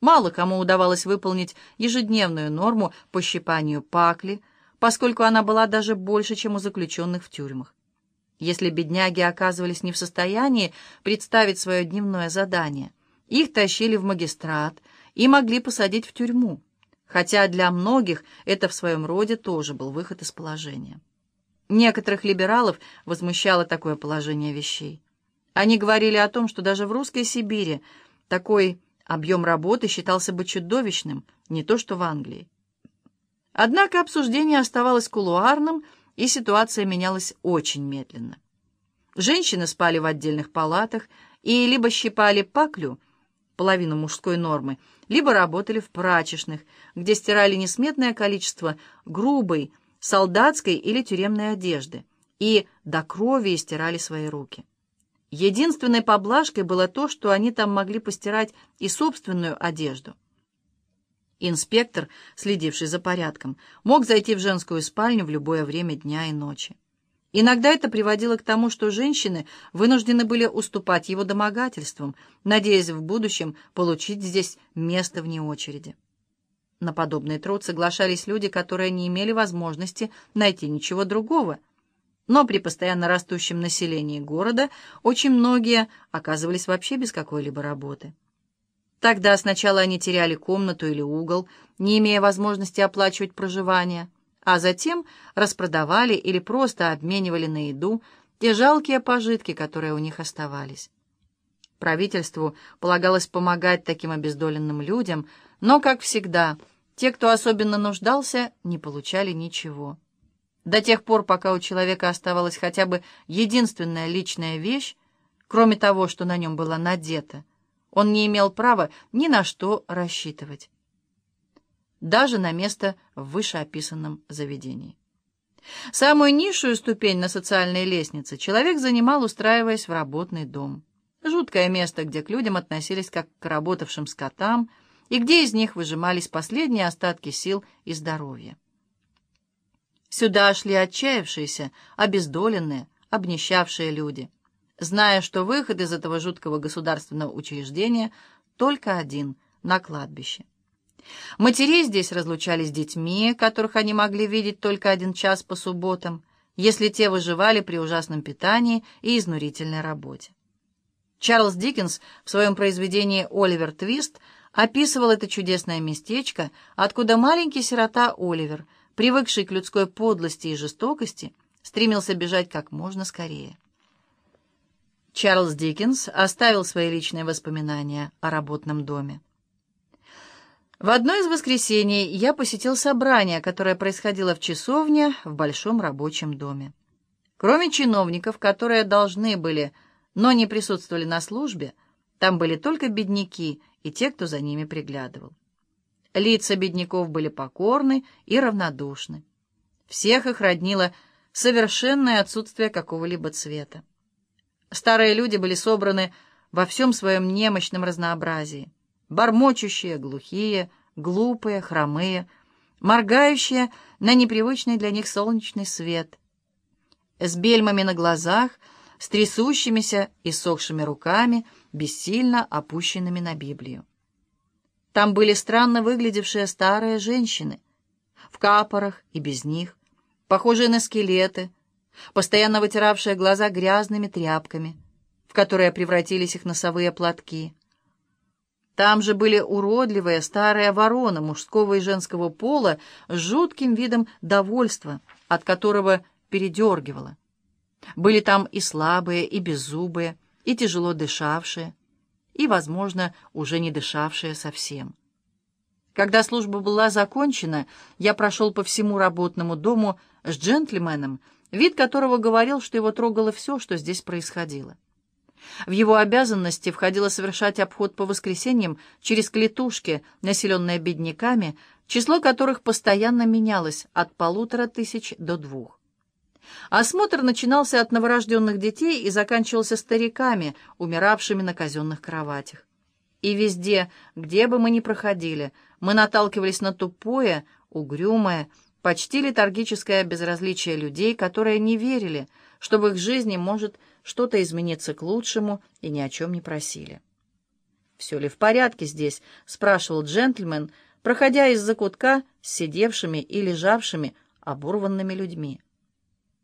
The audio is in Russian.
Мало кому удавалось выполнить ежедневную норму по щипанию пакли, поскольку она была даже больше, чем у заключенных в тюрьмах. Если бедняги оказывались не в состоянии представить свое дневное задание, их тащили в магистрат и могли посадить в тюрьму, хотя для многих это в своем роде тоже был выход из положения. Некоторых либералов возмущало такое положение вещей. Они говорили о том, что даже в русской Сибири такой объем работы считался бы чудовищным, не то что в Англии. Однако обсуждение оставалось кулуарным, и ситуация менялась очень медленно. Женщины спали в отдельных палатах и либо щипали паклю, половину мужской нормы, либо работали в прачечных, где стирали несметное количество грубой, солдатской или тюремной одежды и до крови стирали свои руки. Единственной поблажкой было то, что они там могли постирать и собственную одежду. Инспектор, следивший за порядком, мог зайти в женскую спальню в любое время дня и ночи. Иногда это приводило к тому, что женщины вынуждены были уступать его домогательствам, надеясь в будущем получить здесь место вне очереди. На подобный труд соглашались люди, которые не имели возможности найти ничего другого. Но при постоянно растущем населении города очень многие оказывались вообще без какой-либо работы. Тогда сначала они теряли комнату или угол, не имея возможности оплачивать проживание, а затем распродавали или просто обменивали на еду те жалкие пожитки, которые у них оставались. Правительству полагалось помогать таким обездоленным людям, но, как всегда, те, кто особенно нуждался, не получали ничего. До тех пор, пока у человека оставалась хотя бы единственная личная вещь, кроме того, что на нем было надето, он не имел права ни на что рассчитывать. Даже на место в вышеописанном заведении. Самую низшую ступень на социальной лестнице человек занимал, устраиваясь в работный дом. Жуткое место, где к людям относились как к работавшим скотам, и где из них выжимались последние остатки сил и здоровья. Сюда шли отчаявшиеся, обездоленные, обнищавшие люди — зная, что выход из этого жуткого государственного учреждения только один — на кладбище. Матерей здесь разлучали с детьми, которых они могли видеть только один час по субботам, если те выживали при ужасном питании и изнурительной работе. Чарльз Диккенс в своем произведении «Оливер Твист» описывал это чудесное местечко, откуда маленький сирота Оливер, привыкший к людской подлости и жестокости, стремился бежать как можно скорее. Чарльз Диккенс оставил свои личные воспоминания о работном доме. В одно из воскресений я посетил собрание, которое происходило в часовне в большом рабочем доме. Кроме чиновников, которые должны были, но не присутствовали на службе, там были только бедняки и те, кто за ними приглядывал. Лица бедняков были покорны и равнодушны. Всех их роднило совершенное отсутствие какого-либо цвета. Старые люди были собраны во всем своем немощном разнообразии. Бормочущие, глухие, глупые, хромые, моргающие на непривычный для них солнечный свет. С бельмами на глазах, с трясущимися и сохшими руками, бессильно опущенными на Библию. Там были странно выглядевшие старые женщины, в капорах и без них, похожие на скелеты, постоянно вытиравшая глаза грязными тряпками, в которые превратились их носовые платки. Там же были уродливые старые вороны мужского и женского пола с жутким видом довольства, от которого передергивало. Были там и слабые, и беззубые, и тяжело дышавшие, и, возможно, уже не дышавшие совсем. Когда служба была закончена, я прошел по всему работному дому с джентльменом, вид которого говорил, что его трогало все, что здесь происходило. В его обязанности входило совершать обход по воскресеньям через клетушки, населенные бедняками, число которых постоянно менялось от полутора тысяч до двух. Осмотр начинался от новорожденных детей и заканчивался стариками, умиравшими на казенных кроватях. И везде, где бы мы ни проходили, мы наталкивались на тупое, угрюмое, почти летаргическое безразличие людей, которые не верили, что в их жизни может что-то измениться к лучшему и ни о чем не просили. «Все ли в порядке здесь?» — спрашивал джентльмен, проходя из-за кутка с сидевшими и лежавшими оборванными людьми.